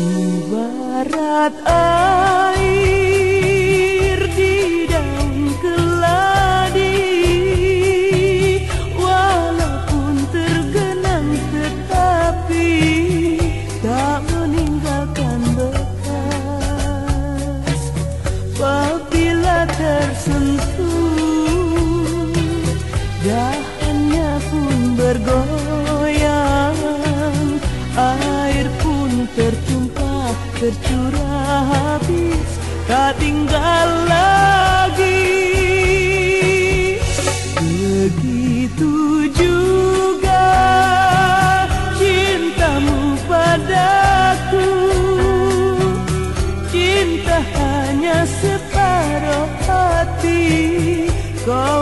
Ibarat air tertumpah tercurah habis Tak tinggal lagi. Begitu juga cintamu padaku. Cinta hanya separuh hati. Kau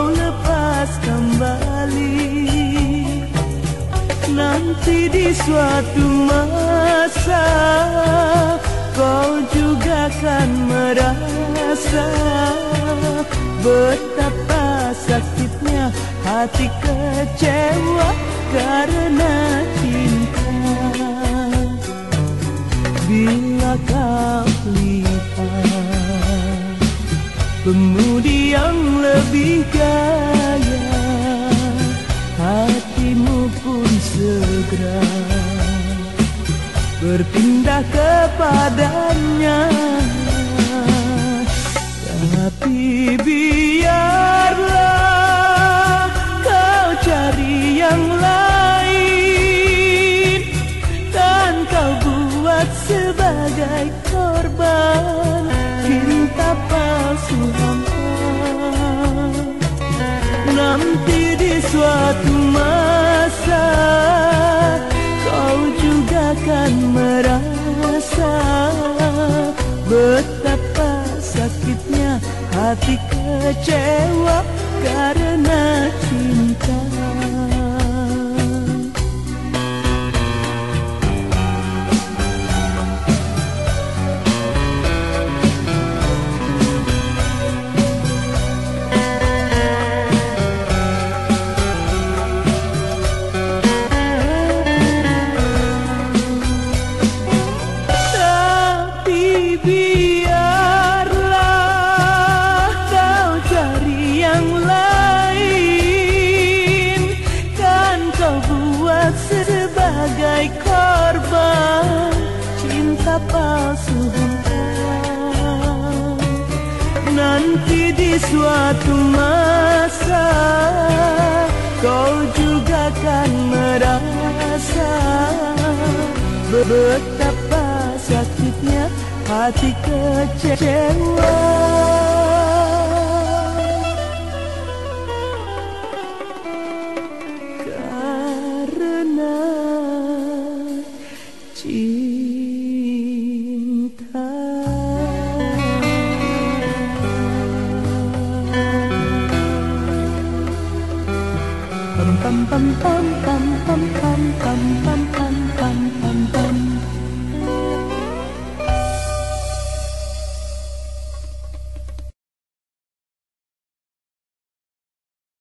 Nanti di suatu masa Kau juga akan merasa Betapa sakitnya hati kecewa karena cinta. Bila kau lihat Pemudi yang lebih kaya segera Berpindah kepadanya. Tapi biarlah kau cari yang lain Dan kau buat sebagai korban Cinta palsu Nanti di suatu hati kecewa karena cinta sebagai korban Cinta palsu Nanti di suatu masa Kau juga akan merasa Betapa sakitnya hati kecewa 心疼